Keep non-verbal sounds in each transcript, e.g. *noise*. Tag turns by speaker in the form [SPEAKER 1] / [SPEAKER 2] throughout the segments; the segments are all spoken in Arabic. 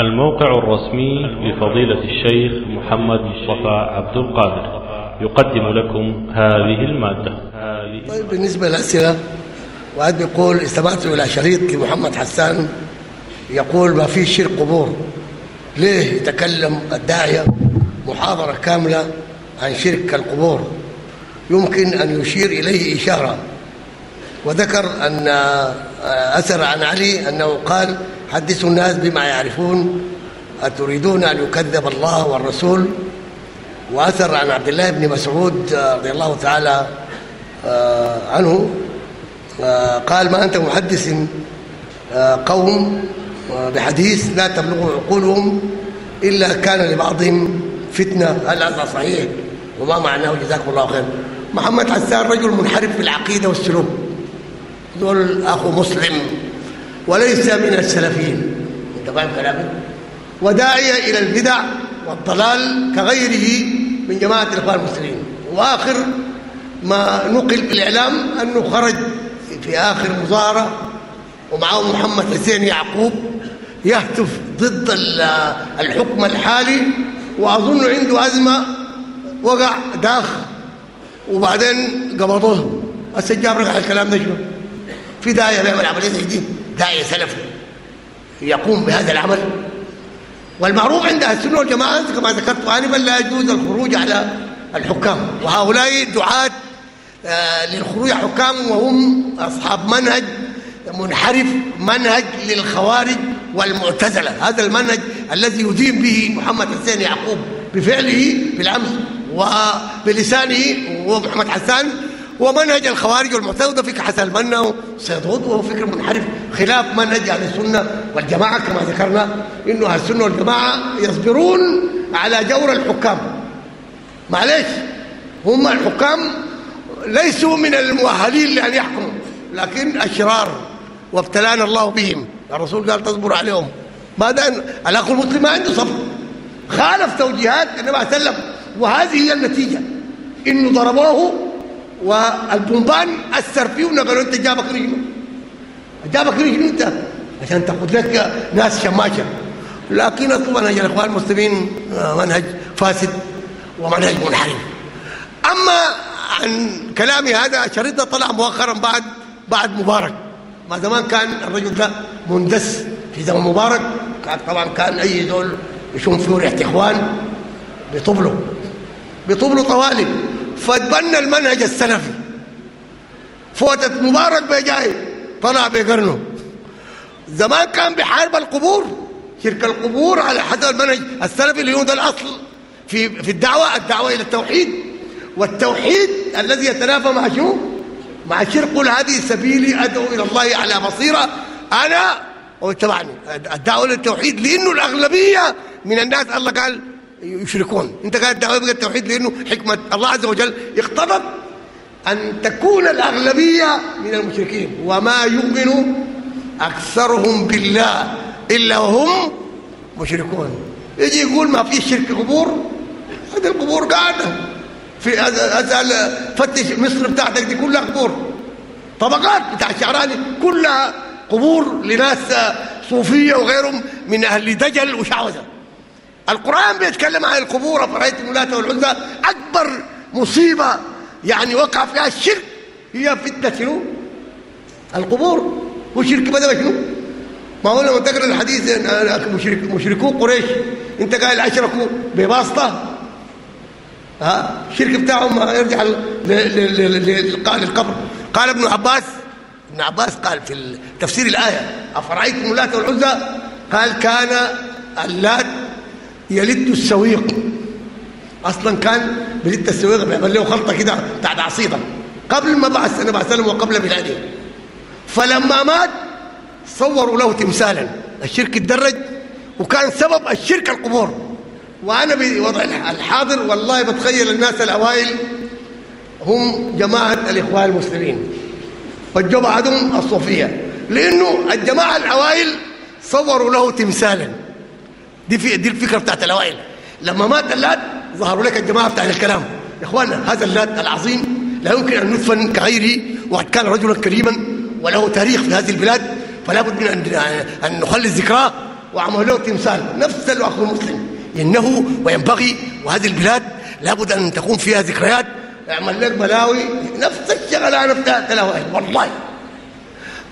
[SPEAKER 1] الموقع الرسمي لفضيلة الشيخ محمد مصطفى عبد القادر. يقدم لكم هذه المادة.
[SPEAKER 2] طيب بالنسبة للأسئلة وعاد بيقول استمعت إلى شريط لمحمد حسان يقول ما فيه شرك قبور؟ ليه يتكلم الداعية محاضرة كاملة عن شرك القبور؟ يمكن أن يشير إليه إشارة. وذكر أن أثر عن علي أنه قال حدثوا الناس بما يعرفون أتريدون أن يكذب الله والرسول؟ وأثر عن عبد الله بن مسعود رضي الله تعالى عنه قال ما أنت محدث قوم بحديث لا تبلغ عقولهم إلا كان لبعضهم فتنة. هل هذا صحيح؟ وما معناه جزاكم الله خير. محمد حسان رجل منحرف في العقيدة والسلوك. دول أخو مسلم وليس من السلفيين. أنت فاهم كلامي؟ وداعية إلى البدع والضلال كغيره من جماعة الإخوان المسلمين. وآخر ما نقل بالإعلام أنه خرج في آخر مظاهرة ومعه محمد حسين يعقوب يهتف ضد الحكم الحالي وأظن عنده أزمة وقع داخ وبعدين قبضوه. هسه جاب رجع الكلام ده شنو؟ في داعيه بيعمل عملية زي دي. داعيه سلفي يقوم بهذا العمل. والمعروف عند السنة والجماعة كما ذكرت انفا لا يجوز الخروج على الحكام. وهؤلاء دعاة للخروج على الحكام وهم أصحاب منهج منحرف منهج للخوارج والمعتزلة. هذا المنهج الذي يدين به محمد حسين يعقوب بفعله بالامس وبلسانه وهو محمد حسان ومنهج الخوارج والمعتزلة. فكر حسن البنا وسيد وهو فكر منحرف خلاف منهج أهل السنة والجماعة كما ذكرنا إنه أهل السنة والجماعة يصبرون على جور الحكام. معلش هم الحكام ليسوا من المؤهلين لأن يحكموا لكن أشرار وابتلانا الله بهم. الرسول قال تصبر عليهم. بعد ان الاخ المسلم ما عنده صبر. خالف توجيهات النبي عليه وسلم وهذه هي النتيجة. إنه ضربوه والبومبان أثر فيه ونقلوا أنت جابك رجله. جابك رجله أنت. عشان تاخذ لك ناس شماشة. لكن منهج الإخوان المسلمين منهج فاسد ومنهج منحرف. أما عن كلامي هذا شريط طلع مؤخرا بعد بعد مبارك. ما زمان كان الرجل ده مندس في زمن مبارك. كان طبعا كان أي دول يشوف فيه ريحة إخوان بيطبلوا بيطبلوا طوالب فتبنى المنهج السلفي. فوتت مبارك بجاي طلع بقرنه. زمان كان بحارب القبور شرك القبور على حسب المنهج السلفي اللي هو ده الأصل. في في الدعوة الدعوة إلى التوحيد. والتوحيد الذي يتنافى مع شو مع شرك. قل هذه سبيلي أدعو إلى الله على بصيرة. أنا واتبعني الدعوة للتوحيد لأنه الأغلبية من الناس الله قال يشركون. انت قاعد دعوة بقى التوحيد لأنه حكمة الله عز وجل اقتضت أن تكون الأغلبية من المشركين. وما يؤمن أكثرهم بالله إلا وهم مشركون. يجي يقول ما في شرك قبور؟ هذه القبور قاعدة. في اسال فتش مصر بتاعتك دي كلها قبور. طبقات بتاع الشعراني كلها قبور لناس صوفية وغيرهم من أهل دجل وشعوذة. القرآن بيتكلم عن القبور فرأيت الولاة والعزى. أكبر مصيبة يعني وقع فيها الشرك هي فتنة شنو؟ القبور. والشرك بدأ شنو؟ ما هو لما تقرأ الحديث مشرك مشركو قريش. أنت قايل اشركوا بباسطة. ها؟ الشرك بتاعهم يرجع للقبر قال ابن عباس ابن عباس قال في تفسير الآية. أفرأيتم اللات والعزى؟ قال كان اللات يلد السويق. أصلا كان بلد السويق بيعمل له خلطة كده بتاعت عصيده قبل ما بعث النبي عليه وسلم وقبل ميلاده فلما مات صوروا له تمثالا. الشرك اتدرج وكان سبب الشرك القبور. وأنا بوضع الحاضر والله بتخيل الناس الأوائل هم جماعة الإخوان المسلمين. وجوا بعضهم الصوفية. لأنه الجماعة الأوائل صوروا له تمثالا. دي في دي الفكرة بتاعت الأوائل. لما مات اللات ظهروا لك الجماعة بتاع الكلام. يا اخوانا هذا اللات العظيم لا يمكن أن ندفن كغيره وقد كان رجلا كريما وله تاريخ في هذه البلاد فلا بد من ان نخلص ذكراه وعملوا له تمثال. نفس الاخ المسلم. إنه وينبغي وهذه البلاد لابد أن تكون فيها ذكريات. اعمل لك بلاوي نفس الشغلانه بتاعت له والله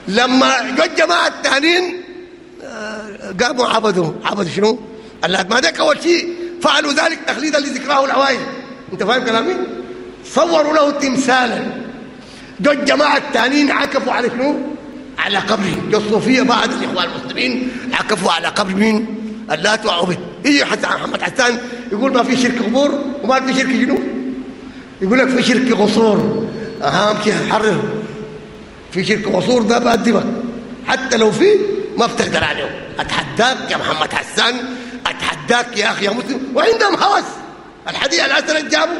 [SPEAKER 2] لما جو الجماعه الثانيين قاموا عبدوا عبدوا شنو؟ اللات ما ذاك أول شيء فعلوا ذلك تخليدا لذكراه العوائل أنت فاهم كلامي؟ صوروا له تمثالا جو الجماعه الثانيين عكفوا على شنو؟ على قبره جو الصوفيه بعد الإخوان المسلمين عكفوا على قبر مين؟ اللات وعبد يجي حتى محمد حسان يقول ما في شرك قبور وما في شرك شنو؟ يقول لك في شرك قصور اهم شيء حرر في شرك قصور ده بقدمك حتى لو في ما بتقدر عليه. أتحداك يا محمد حسان؟ أتحداك يا أخي يا مسلم؟ وعندهم هوس. الحديث الاسد جابوا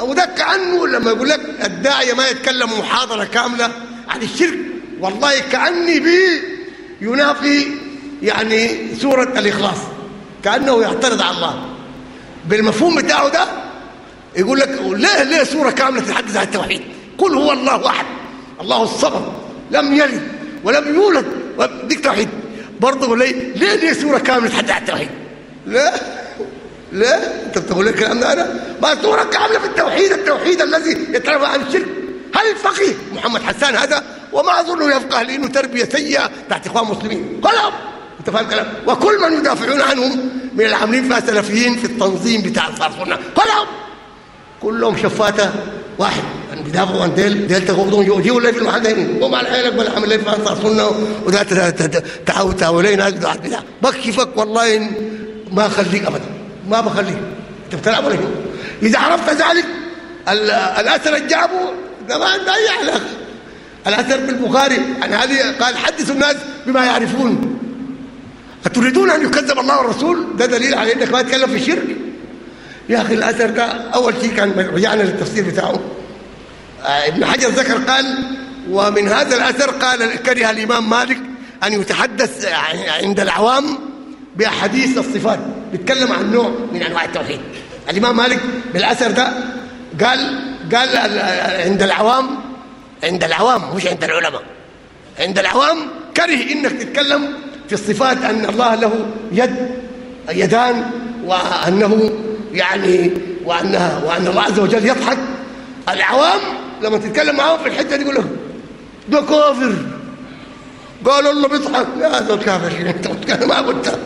[SPEAKER 2] وده كانه لما يقول لك الداعية ما يتكلم محاضرة كاملة عن الشرك. والله كأني بي ينافي يعني سورة الإخلاص. كأنه يعترض على الله. بالمفهوم بتاعه ده يقول لك ليه ليه سورة كاملة تتحدث عن التوحيد؟ قل هو الله أحد. الله الصمد. لم يلد ولم يولد. ديك توحيد. برضه ليه ليه ليه سورة كاملة تتحدث عن التوحيد؟ لا لا أنت بتقول لي الكلام ده أنا؟ ما سورة كاملة في التوحيد التوحيد الذي يترفع عن الشرك. هل الفقيه محمد حسان هذا؟ وما أظنه يفقه لأنه تربية سيئة تحت إخوان مسلمين. كلهم. أنت فاهم الكلام؟ وكل من يدافعون عنهم من العاملين فيها سلفيين في التنظيم بتاع السنة كلهم. كلهم شفاته واحد. بيدافعوا عن ديل ديل تغوضون يجيوا لي في المحل ده وما الحيلك ولا عمل لي في انصار سنه وده لي ناس بتاع بكشفك والله ما أخليك ابدا. ما بخليك. أنت بتلعب ولا إذا عرفت ذلك الأثر اللي جابه ده ما عنده اي الأثر بالبخاري. عن هذه قال حدثوا الناس بما يعرفون. أتريدون أن يكذب الله والرسول؟ ده دليل على إنك ما تتكلم في الشرك يا أخي الأثر ده أول شيء كان رجعنا للتفسير بتاعه. ابن حجر ذكر قال ومن هذا الأثر قال كره الإمام مالك أن يتحدث عند العوام بأحاديث الصفات. بيتكلم عن نوع من أنواع التوحيد. الإمام مالك بالأثر ده قال قال عند العوام عند العوام مش عند العلماء. عند العوام كره إنك تتكلم في الصفات أن الله له يد يدان وأنه يعني وأنها وأن الله عز وجل يضحك. العوام لما تتكلم معاهم في الحتة دي يقول لك ده كافر. قال الله بيضحك. يا هذا الكافر *laughs* انت ما قلت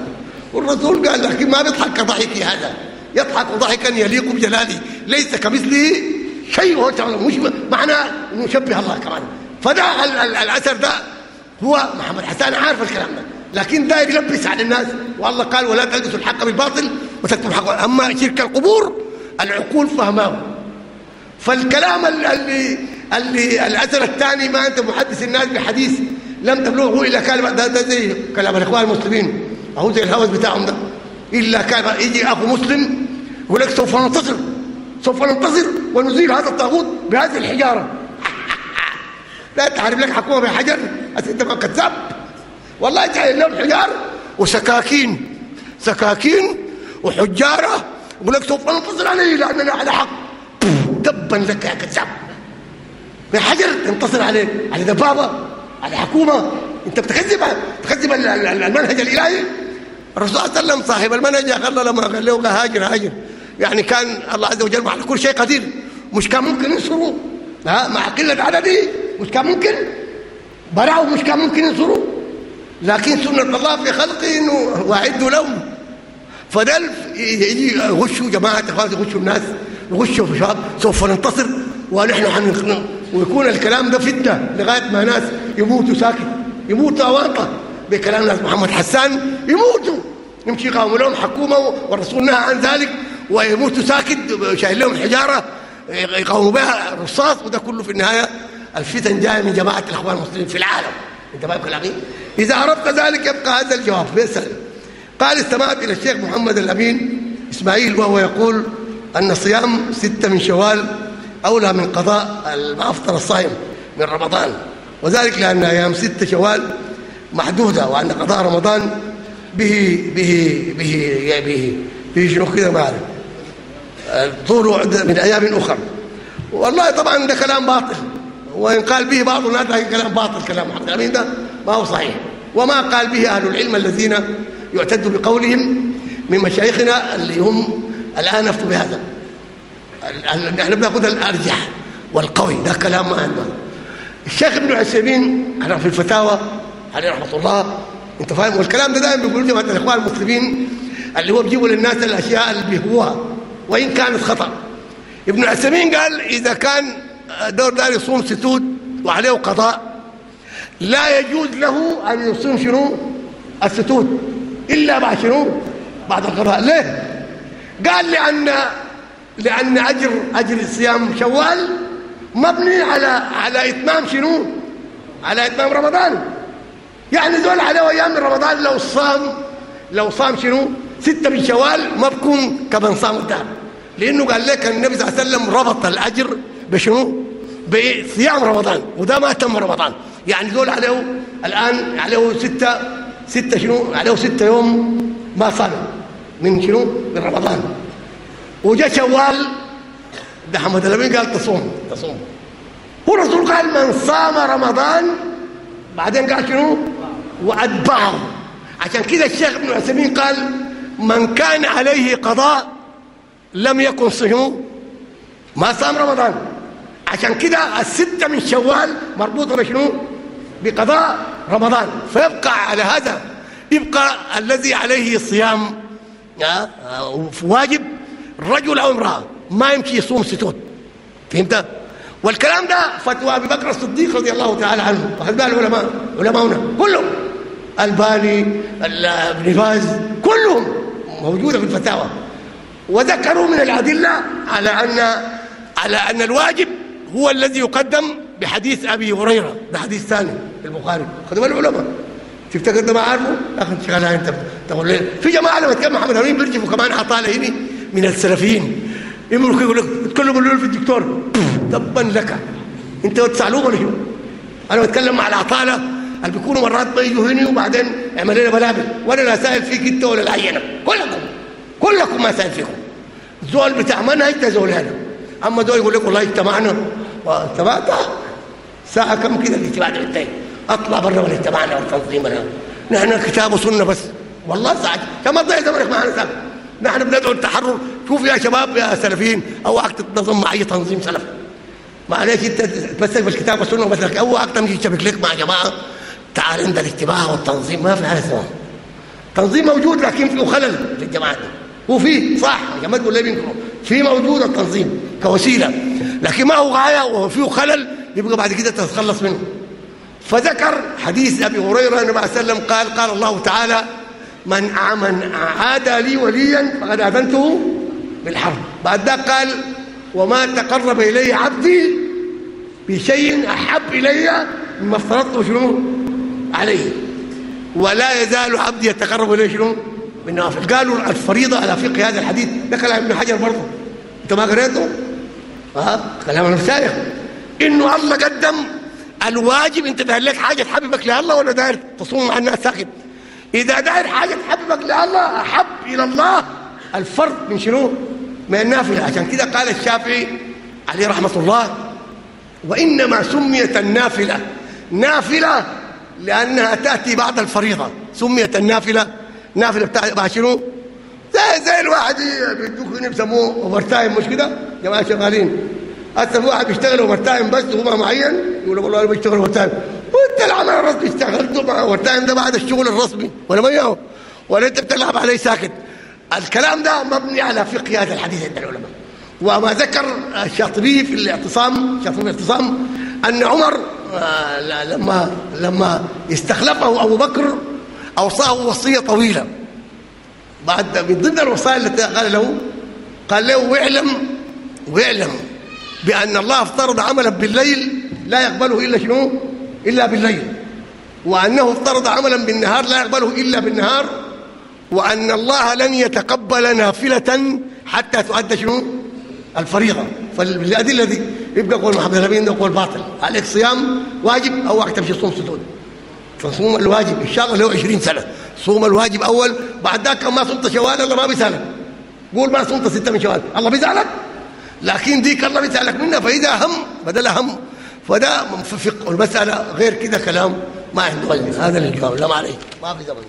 [SPEAKER 2] والرسول قال لكن ما بيضحك كضحكي هذا يضحك ضحكا يليق بجلاله ليس كمثله شيء. مش معناه إنه يشبه الله كمان. فده الأثر ده هو محمد حسان عارف الكلام ده لكن داير يلبس على الناس. والله قال ولا تلبسوا الحق بالباطل وتكتموا الحق أما شرك القبور العقول فهماه. فالكلام اللي اللي الأثر الثاني ما أنت محدث الناس بحديث لم تبلغه إلا كلمه ده, ده زي كلام الإخوان المسلمين. أهو زي الهوس بتاعهم ده. إلا كان يجي أخو مسلم يقول لك سوف ننتصر سوف ننتصر ونزيل هذا الطاغوت بهذه الحجارة. *laughs* لا تعرف لك حكومة بحجر أنت ما كذاب. والله جاي لهم حجار وسكاكين. سكاكين وحجارة. يقول لك سوف ننتصر عليه لاننا على حق. تبا لك يا كذاب بحجر تنتصر عليه على دبابة على حكومة. انت بتكذب بتكذب المنهج الإلهي؟ الرسول صلى الله عليه وسلم صاحب المنهج قال لما قال له هاجر هاجر. يعني كان الله عز وجل على كل شيء قدير. مش كان ممكن ينصروا. ها مع قلة عدده مش كان ممكن. براعوا مش كان ممكن ينصروا. لكن سنة الله في خلقه إنه واعدوا لهم. فدل يجي يغشوا جماعة اخواتي يغشوا الناس. يغشوا في شباب سوف ننتصر ونحن حنقنع ويكون الكلام ده فتنة لغاية ما ناس يموتوا ساكت. يموتوا اواطه بكلام ناس محمد حسان يموتوا. يمشي يقاوموا لهم حكومة والرسول نهى عن ذلك ويموتوا ساكت شايل لهم حجاره يقاوموا بها رصاص وده كله في النهاية الفتن جاية من جماعة الإخوان المسلمين في العالم. أنت فاهم كلامي إذا عرفت ذلك يبقى هذا الجواب. بيسال قال استمعت إلى الشيخ محمد الأمين إسماعيل وهو يقول أن صيام ستة من شوال أولى من قضاء افطر الصائم من رمضان. وذلك لأن أيام ستة شوال محدودة وأن قضاء رمضان به به به به به شنو كده ما أعرف. طول من أيام أخرى. والله طبعا ده كلام باطل. وإن قال به بعض الناس كلام باطل كلام محمد الامين ده ما هو صحيح. وما قال به أهل العلم الذين يعتد بقولهم من مشايخنا اللي هم الآن افتوا بهذا. إحنا بنأخذ الأرجح والقوي ده كلام ما عندنا الشيخ ابن عثيمين أنا في الفتاوى عليه رحمة الله أنت فاهم؟ والكلام ده دائما بيقولوا جماعة الإخوان المسلمين اللي هو بيجيبوا للناس الأشياء اللي بيهوها وإن كانت خطأ. ابن عثيمين قال إذا كان دور دار يصوم ستود وعليه قضاء لا يجوز له أن يصوم شنو؟ الستود. إلا بعد شنو؟ بعد القضاء. ليه؟ قال لأن لأن اجر أجر صيام شوال مبني على على إتمام شنو؟ على إتمام رمضان. يعني دول على أيام رمضان لو صام لو صام شنو؟ ستة من شوال ما بكون كمن صام الدهر. لأنه قال لك النبي صلى الله عليه وسلم ربط الأجر بشنو؟ بصيام رمضان وده ما تم رمضان. يعني دول عليه الآن عليه ستة ستة شنو؟ عليه ستة يوم ما صام من شنو؟ من رمضان. وجاء شوال ده حمد الأمين قال تصوم تصوم. هو الرسول قال من صام رمضان بعدين قال شنو؟ واتبعه عشان كده الشيخ ابن عثيمين قال من كان عليه قضاء لم يكن صيام ما صام رمضان. عشان كده الستة من شوال مربوطة بشنو؟ بقضاء رمضان. فيبقى على هذا يبقى الذي عليه صيام واجب رجل أو امرأة ما يمشي يصوم ستون. فهمت؟ والكلام ده فتوى أبي بكر الصديق رضي الله تعالى عنه. واخذ بال العلماء؟ علماؤنا. كلهم. الباني ابن باز كلهم موجودة في الفتاوى. وذكروا من الأدلة على أن على أن الواجب هو الذي يقدم بحديث أبي هريرة ده حديث ثاني في البخاري. بالك العلماء. تفتكر ده ما عارفه؟ أخي شغال انت تقول لي في جماعة لما تكلم محمد امين بيرجفوا كمان عطاله هنا من السلفيين. يمروا يقول لك تكلموا له في الدكتور. تبا لك. انت تسألوه ولا أنا بتكلم مع العطالة اللي بيكونوا مرات بيجوا هنا وبعدين اعمل لنا بلابل. وأنا لا سائل فيك انت ولا العينة. كلكم. كلكم ما سائل فيكم. زول بتاع منهج ده زول هذا أما دول يقول لك والله اجتمعنا. اجتمعت ساعة كم كده الاجتماع ده أطلع برا ولا اجتمعنا والتنظيم نحن كتاب وسنة بس. والله ساعه كما تضيع زمنك معنا ساعه نحن بندعو التحرر شوف يا شباب يا سلفيين اوعك تتنظم مع اي تنظيم سلفي معلش أنت تمسك بالكتاب والسنة بس اوعك تمشي تشبك لك مع جماعة. تعال عند الاجتماع والتنظيم. ما في حاجة اسمها. تنظيم موجود لكن فيه خلل في الجماعات هو فيه صح. يا جماعة تقول لي في موجود التنظيم كوسيلة. لكن ما هو غاية وفيه خلل. يبقى بعد كده تتخلص منه. فذكر حديث أبي هريرة النبي عليه وسلم قال قال الله تعالى من من عادى لي وليا فقد آذنته بالحرب. بعد ذلك قال وما تقرب إلي عبدي بشيء أحب إلي مما افترضته شنو؟ عليه. ولا يزال عبدي يتقرب إلي شنو؟ بالنوافل قالوا الفريضة على فقه هذا الحديث. ده كلام ابن حجر برضه. انت ما قريته ها كلام المشايخ إنه الله قدم الواجب انت داير لك حاجة تحببك لله ولا داير تصوم مع الناس ساكت إذا داير حاجة تحببك لله أحب إلى الله. الفرض من شنو؟ من النافلة. عشان كده قال الشافعي عليه رحمة الله وإنما سميت النافلة. نافلة لأنها تأتي بعد الفريضة. سميت النافلة. نافلة بتاع شنو؟ زي زي الواحد بيدوك هنا بيسموه overtime مش كده؟ جماعة شغالين. هسه واحد بيشتغل overtime بس هو معين يقول والله أنا بشتغل overtime وانت العمل الرسمي اشتغلته مع overtime ده بعد الشغل الرسمي. ولا ما ولا انت بتلعب عليه ساكت. الكلام ده مبني على فقه هذا الحديث عند العلماء. وما ذكر الشاطبي في الاعتصام الشاطبي في الاعتصام أن عمر لما لما استخلفه أبو بكر أوصاه وصية طويلة. بعد من ضمن الوصايا التي قال له قال له واعلم واعلم بأن الله افترض عملا بالليل لا يقبله إلا شنو؟ إلا بالليل وأنه افترض عملا بالنهار لا يقبله إلا بالنهار وأن الله لن يتقبل نافلة حتى تؤدى شنو؟ الفريضة. فالادله دي يبقى قول محمد الامين ده قول باطل. عليك صيام واجب أو وقت تمشي تصوم سدود فصوم الواجب إن شاء الله له 20 سنة. صوم الواجب أول بعد ذاك ما صمت شوال الله ما بيسألك. قول ما صمت ستة من شوال الله بيزعلك لكن ديك الله بيسألك منها فإذا هم بدل هم فده في فقه والمسألة غير كده كلام ما عنده. هذا الجواب لا ما عليه. ما في زمن.